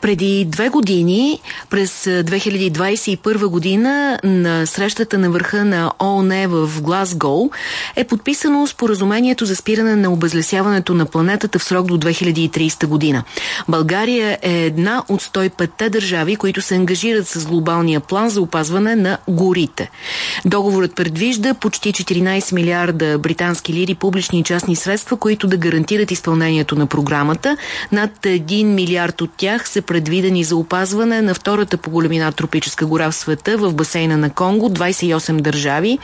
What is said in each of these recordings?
Преди две години, през 2021 година, на срещата на върха на ООН в Глазгоу, е подписано споразумението за спиране на обезлесяването на планетата в срок до 2030 година. България е една от 105-те държави, които се ангажират с глобалния план за опазване на горите. Договорът предвижда почти 14 милиарда британски лири публични и частни средства, които да гарантират изпълнението на програмата. Над 1 милиард от тях се предвидени за опазване на втората по големина тропическа гора в света в басейна на Конго, 28 държави,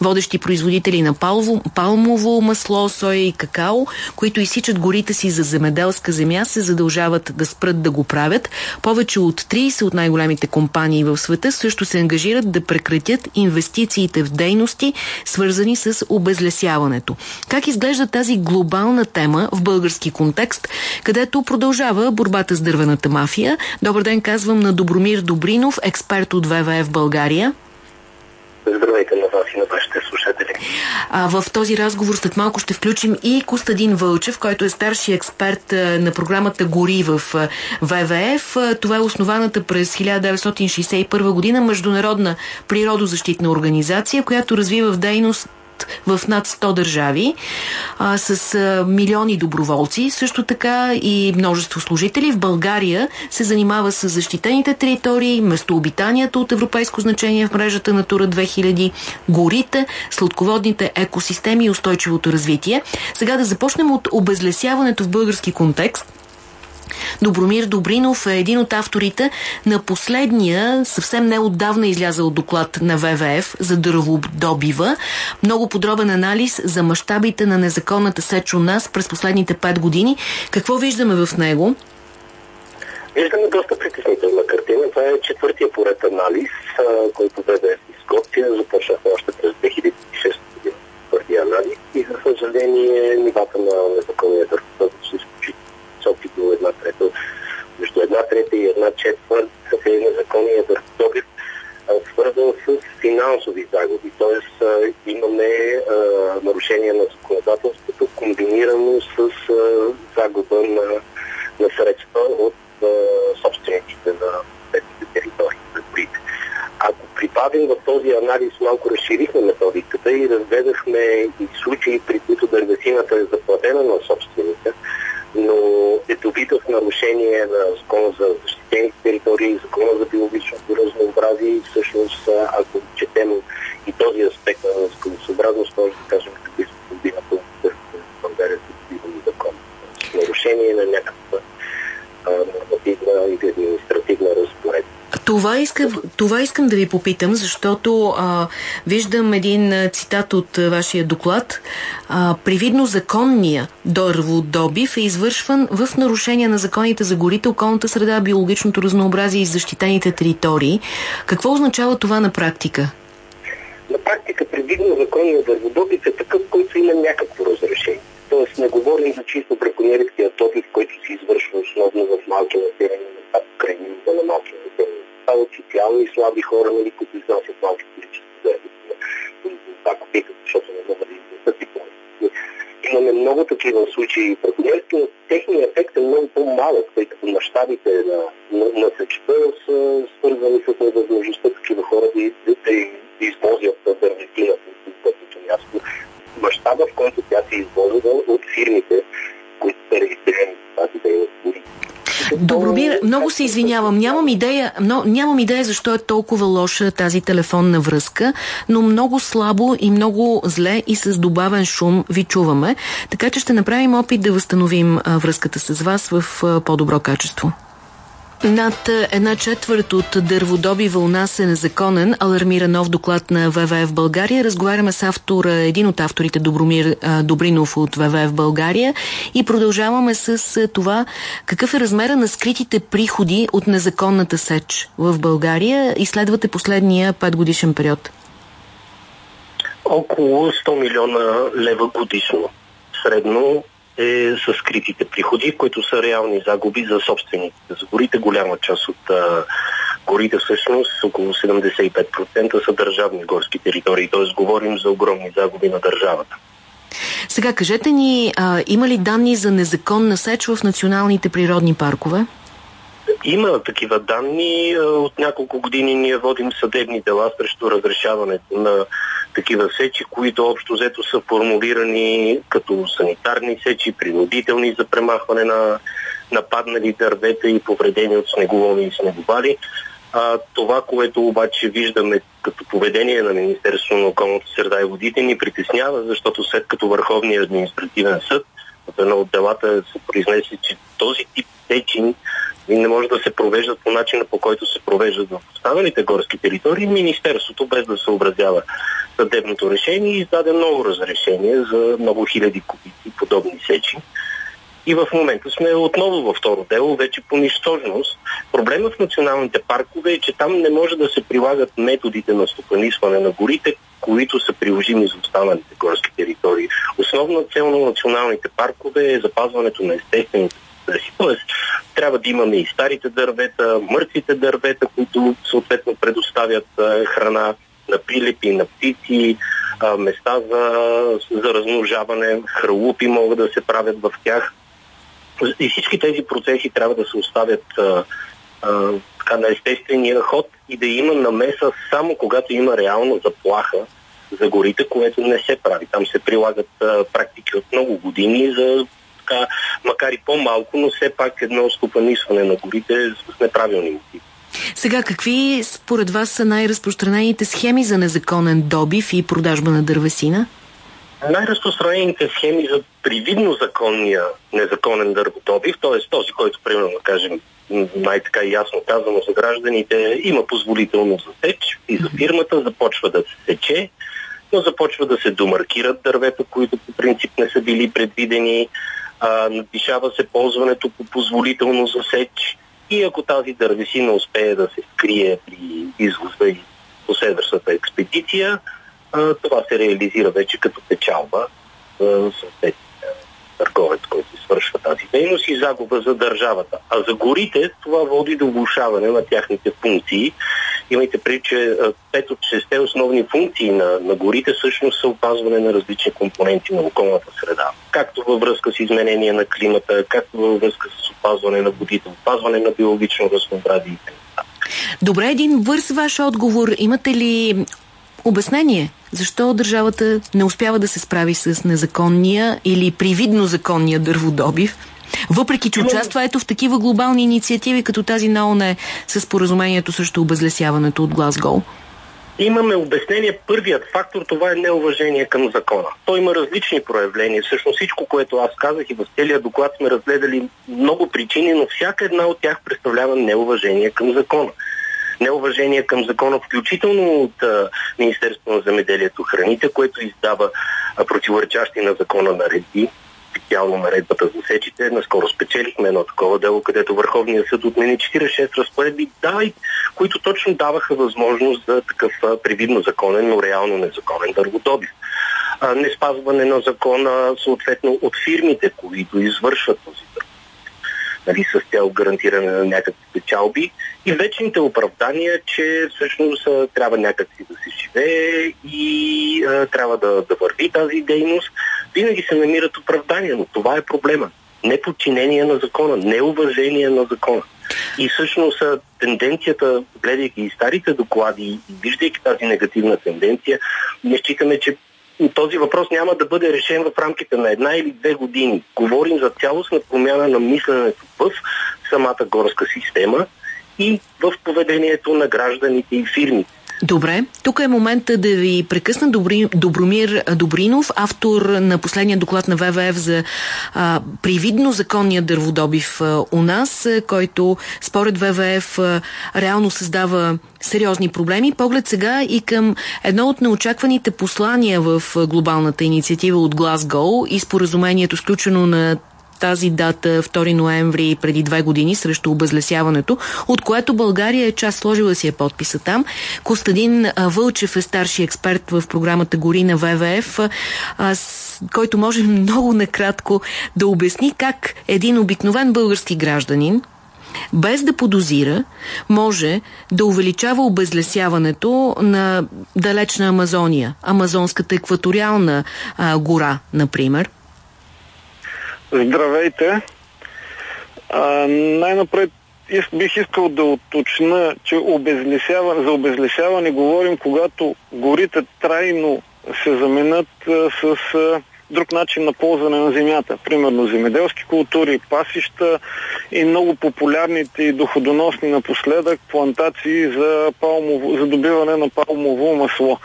водещи производители на палво, палмово масло, соя и какао, които изсичат горите си за земеделска земя, се задължават да спрат да го правят. Повече от 30 от най-големите компании в света също се ангажират да прекратят инвестициите в дейности, свързани с обезлесяването. Как изглежда тази глобална тема в български контекст, където продължава борбата с дървената мафия? Мафия. Добър ден, казвам на Добромир Добринов, експерт от ВВФ България. Здравейте на вас и на вашите слушатели. А, в този разговор след малко ще включим и Костадин Вълчев, който е старши експерт на програмата Гори в ВВФ. Това е основаната през 1961 година Международна природозащитна организация, която развива в дейност в над 100 държави а, с а, милиони доброволци, също така и множество служители. В България се занимава с защитените територии, местообитанията от европейско значение в мрежата на Тура 2000, горите, сладководните екосистеми и устойчивото развитие. Сега да започнем от обезлесяването в български контекст. Добромир Добринов е един от авторите на последния, съвсем неотдавна излязъл доклад на ВВФ за дърводобива. Много подробен анализ за мащабите на незаконната сеч у нас през последните пет години. Какво виждаме в него? Виждаме доста притеснителна картина. Това е четвъртия поред анализ, който ВВФ изготвя. Започнахме още през 2006 година анализ и за съжаление нивата на незаконния дърводобив са изключително високи до една трета, между една трета и една четвърт е незаконния добив, свързан с финансови загуби. Тоест имаме а, нарушение на законодателството, комбинирано с а, загуба на, на средства от собствениците на тези територии. Ако прибавим в този анализ, малко разширихме методиката и разгледахме и случаи, при които дървесината е заплатена на собственика, но е добита в нарушение на закона за защитените територии, закона за биологичното разнообразие и всъщност, ако четем и този аспект на законосъобразност, може да кажем какви са годината в България за закон. Нарушение на някаква нормативна или административна разпоредба. Това искам, това искам да ви попитам, защото а, виждам един цитат от вашия доклад. А, привидно законния дърводобив е извършван в нарушение на законите за горите, околната среда, биологичното разнообразие и защитените територии. Какво означава това на практика? На практика привидно законния дърводобив е такъв, който има някакво разрешение. Не говорим за чисто браконьерския добив, който се извършва основно в малки населени места, край на малки населени стават социално и слаби хора, нали, които изнасят малки количества Ако питат, защото не могат да изнесат и Имаме много такива случаи. Прекомерски, но техният ефект е много по-малък, тъй като мащабите на, на, на сечта са свързани с невъзможността такива хора да, да, да извозят дърветината от пътното място. Мащаба, в който тя се извозва от фирмите, които са регистрирани тази дейност. Добромир, много се извинявам. Нямам идея, но, нямам идея защо е толкова лоша тази телефонна връзка, но много слабо и много зле и с добавен шум ви чуваме. Така че ще направим опит да възстановим а, връзката с вас в по-добро качество. Над една четвърт от дърводоби у нас е незаконен, алармира нов доклад на ВВФ България. Разговаряме с автора, един от авторите Добромир Добринов от ВВФ България и продължаваме с това какъв е размера на скритите приходи от незаконната сеч в България. Изследвате последния 5 годишен период. Около 100 милиона лева годишно. Средно е с скритите приходи, които са реални загуби за собствениците. За горите голяма част от а, горите всъщност, около 75% са държавни горски територии, т.е. говорим за огромни загуби на държавата. Сега кажете ни, а, има ли данни за незаконна сеч в националните природни паркове? Има такива данни. От няколко години ние водим съдебни дела срещу разрешаването на такива сечи, които общо взето са формулирани като санитарни сечи, принудителни за премахване на нападнали дървета и повредени от снеголоми и снеговали. А, това, което обаче виждаме като поведение на Министерството на околната среда и водите, ни притеснява, защото след като Върховният административен съд в едно от делата се произнесе, че този тип течин не може да се провеждат по начина по който се провеждат в останалите горски територии, Министерството, без да се образява съдебното решение, издаде ново разрешение за много хиляди кубики подобни сечи. И в момента сме отново във второ дело, вече по нищожност. Проблема в националните паркове е, че там не може да се прилагат методите на стопанисване на горите, които са приложими за останалите горски територии. Основна цел на националните паркове е запазването на естествените процеси. Тоест, трябва да имаме и старите дървета, мъртвите дървета, които съответно предоставят храна на прилепи, на птици, места за, за размножаване, хралупи могат да се правят в тях. И всички тези процеси трябва да се оставят така, на естествения ход и да има намеса само когато има реална заплаха за горите, което не се прави. Там се прилагат а, практики от много години за така, макар и по-малко, но все пак едно стопанисване на горите с неправилни мотиви. Сега, какви според вас са най-разпространените схеми за незаконен добив и продажба на дървесина? Най-разпространените схеми за привидно законния незаконен дърводобив, т.е. този, който, примерно, да кажем, най-така ясно казано за гражданите, има позволително за сеч и за фирмата започва да се сече, но започва да се домаркират дървета, които по принцип не са били предвидени, а, надвишава се ползването по позволително за сеч. И ако тази дървесина успее да се скрие при извоза и последващата експедиция, а, това се реализира вече като печалба за съответния търговец, който свършва тази дейност и загуба за държавата. А за горите това води до влушаване на тяхните функции. Имайте преди, че пет от шесте основни функции на, на горите всъщност са опазване на различни компоненти на околната среда. Както във връзка с изменение на климата, както във връзка с опазване на водите, опазване на биологично разнообразие. Добре, един бърз ваш отговор. Имате ли обяснение защо държавата не успява да се справи с незаконния или привидно законния дърводобив, въпреки че участва ето в такива глобални инициативи, като тази на ОНЕ с поразумението срещу обезлесяването от Глазгол? Имаме обяснение. Първият фактор това е неуважение към закона. Той има различни проявления. Всъщност всичко, което аз казах и в целия доклад сме разгледали много причини, но всяка една от тях представлява неуважение към закона неуважение към закона, включително от а, Министерството на земеделието храните, което издава противоречащи на закона наредби, специално наредбата за сечите. Наскоро спечелихме едно такова дело, където Върховният съд отмени 46 разпоредби, да, които точно даваха възможност за такъв привидно законен, но реално незаконен дърводобив. не спазване на закона, съответно, от фирмите, които извършват този нали, с цел гарантиране на някакви печалби и вечните оправдания, че всъщност трябва някакси да се живее и а, трябва да, да върви тази дейност. Винаги се намират оправдания, но това е проблема. Неподчинение на закона, неуважение на закона. И всъщност тенденцията, гледайки и старите доклади и виждайки тази негативна тенденция, не считаме, че този въпрос няма да бъде решен в рамките на една или две години. Говорим за цялостна промяна на мисленето в самата горска система и в поведението на гражданите и фирмите. Добре, тук е момента да ви прекъсна Добри, Добромир Добринов, автор на последния доклад на ВВФ за а, привидно законния дърводобив а, у нас, а, който според ВВФ а, реално създава сериозни проблеми. Поглед сега и към едно от неочакваните послания в глобалната инициатива от Глазгоу и споразумението, сключено на тази дата, 2 ноември, преди две години, срещу обезлесяването, от което България е част, сложила си е подписа там. Костадин Вълчев е старши експерт в програмата Гори на ВВФ, който може много накратко да обясни как един обикновен български гражданин, без да подозира, може да увеличава обезлесяването на далечна Амазония, амазонската екваториална а, гора, например, Здравейте! най-напред бих искал да уточна, че обезлесява, за обезлесяване говорим, когато горите трайно се заменят а, с а, друг начин на ползване на земята. Примерно земеделски култури, пасища и много популярните и доходоносни напоследък плантации за, палмово, за добиване на палмово масло.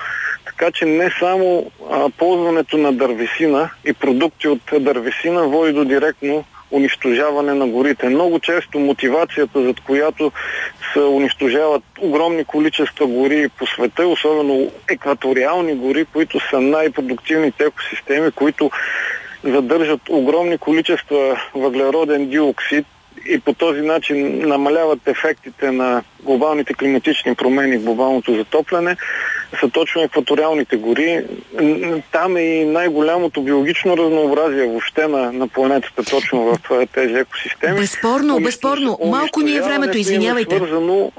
Така че не само а, ползването на дървесина и продукти от дървесина води до директно унищожаване на горите. Много често мотивацията, за която се унищожават огромни количества гори по света, особено екваториални гори, които са най-продуктивните екосистеми, които задържат огромни количества въглероден диоксид и по този начин намаляват ефектите на глобалните климатични промени, глобалното затопляне, са точно екваториалните гори. Там е и най-голямото биологично разнообразие въобще на, на планетата, точно в тези екосистеми. Безспорно, безспорно. Малко ни е времето, извинявайте. Е свързано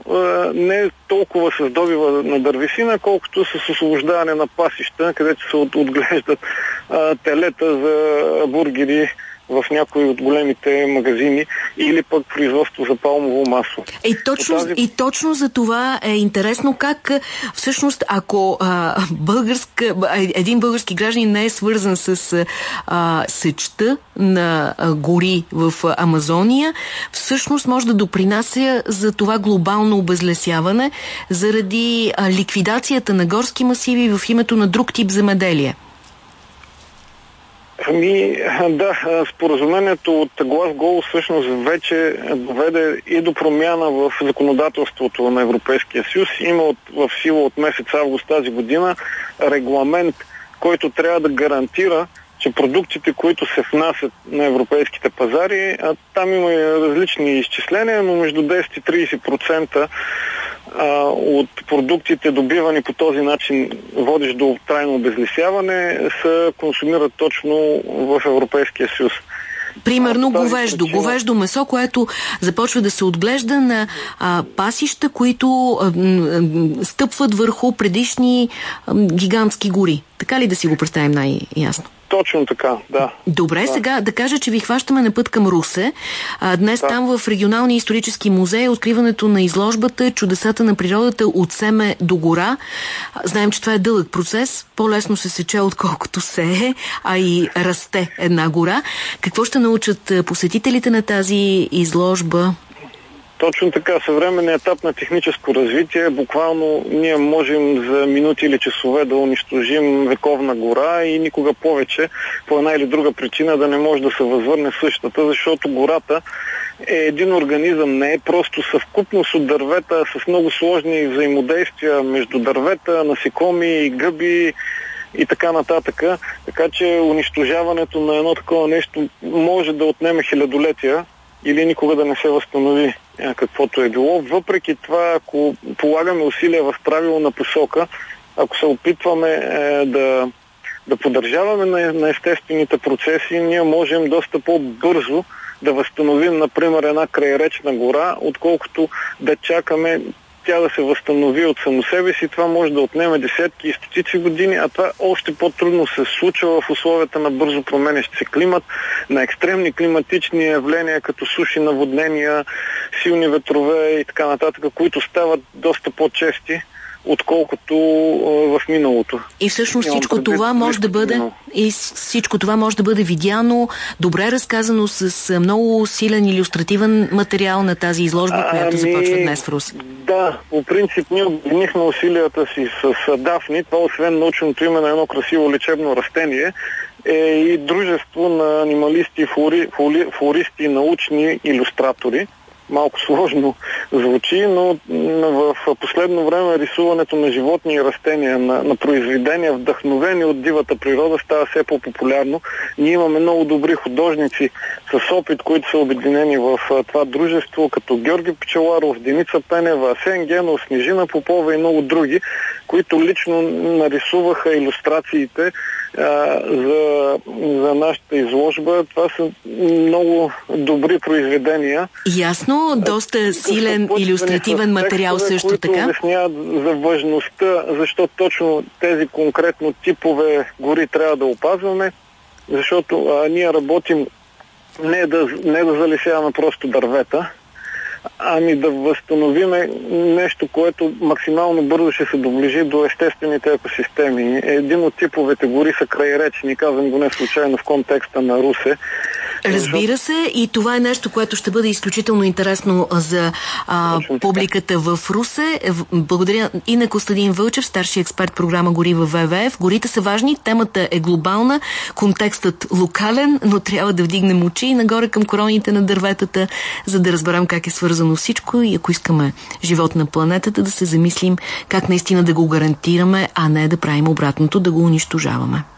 не толкова с добива на дървесина, колкото с освобождаване на пасища, където се отглеждат телета за бургери, в някои от големите магазини или пък производство за палмово масло. И точно, тази... и точно за това е интересно как всъщност ако а, българска, един български гражданин не е свързан с а, сечта на а, гори в Амазония, всъщност може да допринася за това глобално обезлесяване заради а, ликвидацията на горски масиви в името на друг тип земеделие. Ами, да, споразумението от Глазгол всъщност вече доведе и до промяна в законодателството на Европейския съюз. Има от, в сила от месец август тази година регламент, който трябва да гарантира, че продуктите, които се внасят на европейските пазари, а там има различни изчисления, но между 10 и 30% а, от продуктите, добивани по този начин, водиш до трайно обезлисяване, се консумират точно в Европейския съюз. Примерно говеждо. Причина... Говеждо месо, което започва да се отглежда на а, пасища, които а, стъпват върху предишни а, гигантски гори. Така ли да си го представим най-ясно? Точно така, да. Добре, да. сега да кажа, че ви хващаме на път към Русе. А, днес да. там в регионалния исторически музей откриването на изложбата Чудесата на природата от семе до гора. Знаем, че това е дълъг процес. По-лесно се сече, отколкото се е, а и расте една гора. Какво ще научат посетителите на тази изложба? Точно така, съвременният етап на техническо развитие, буквално ние можем за минути или часове да унищожим вековна гора и никога повече по една или друга причина да не може да се възвърне същата, защото гората е един организъм, не е просто съвкупност от дървета с много сложни взаимодействия между дървета, насекоми, гъби, и така нататък. Така че унищожаването на едно такова нещо може да отнеме хилядолетия или никога да не се възстанови каквото е било. Въпреки това, ако полагаме усилия в правилна посока, ако се опитваме е, да, да поддържаваме на, на естествените процеси, ние можем доста по-бързо да възстановим, например, една крайречна гора, отколкото да чакаме тя да се възстанови от само себе си, това може да отнеме десетки и стотици години, а това още по-трудно се случва в условията на бързо променящ се климат, на екстремни климатични явления, като суши, наводнения, силни ветрове и така нататък, които стават доста по-чести отколкото в миналото. И всъщност всичко това може да бъде и всичко това може да бъде видяно, добре разказано с много силен иллюстративен материал на тази изложба, а, която ами, започва днес в Рус. Да, по принцип ние обединихме усилията си с Дафни. Това освен научното име на едно красиво лечебно растение, е и дружество на анималисти, флори, флори, флористи, научни иллюстратори малко сложно звучи, но в последно време рисуването на животни и растения, на, на произведения, вдъхновени от дивата природа, става все по-популярно. Ние имаме много добри художници с опит, които са обединени в това дружество, като Георги Пчеларов, Деница Пенева, Асен Генов, Снежина Попова и много други, които лично нарисуваха иллюстрациите за, за нашата изложба. Това са много добри произведения. Ясно, доста силен иллюстративен материал също които така. обясняват за важността, защо точно тези конкретно типове гори трябва да опазваме, защото а, ние работим не да, не да залесяваме просто дървета, Ами да възстановиме нещо, което максимално бързо ще се доближи до естествените екосистеми. Един от типовете гори са крайречни, казвам го не случайно в контекста на Русе. Разбира се, и това е нещо, което ще бъде изключително интересно за а, публиката в Русе. Благодаря и на Костадин Вълчев, старши експерт програма Гори в ВВФ. Горите са важни, темата е глобална, контекстът локален, но трябва да вдигнем очи нагоре към короните на дърветата, за да разберем как е свързано всичко и ако искаме живот на планетата, да се замислим как наистина да го гарантираме, а не да правим обратното, да го унищожаваме.